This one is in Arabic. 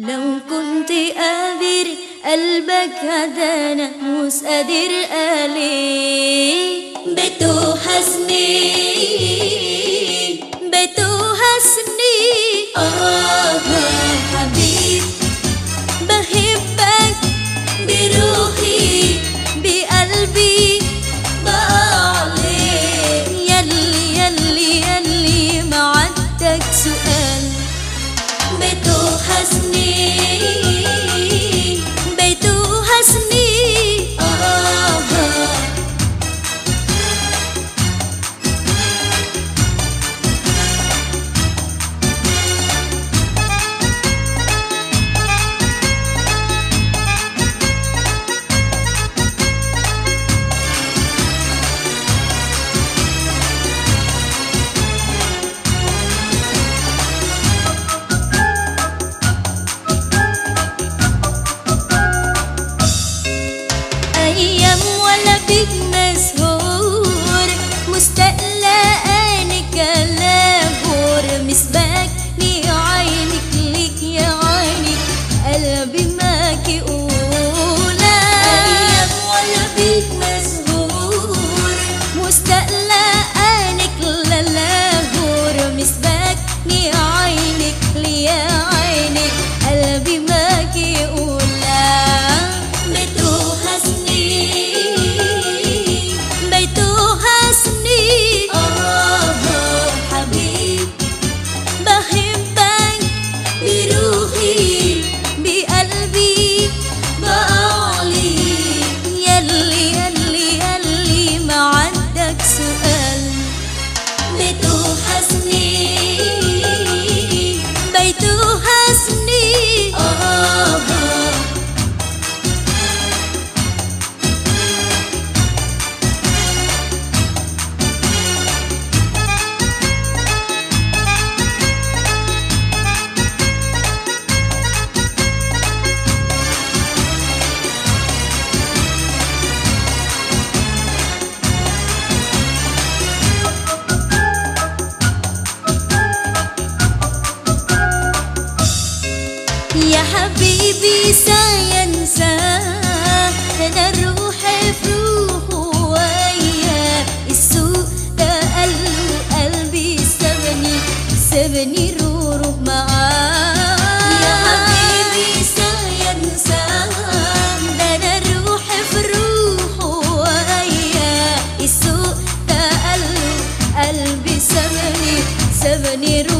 لو كنت قادر قلبك هدانا مش قادر قليل में तो हंसने بيك مسهور مستقلة أنا كلابور مسباك عينك ليك يا عيني قلبي معاكي أولى. أيام ولا بيك مسهور مستقلة أنا كلابور مسباك عينك ನೀರು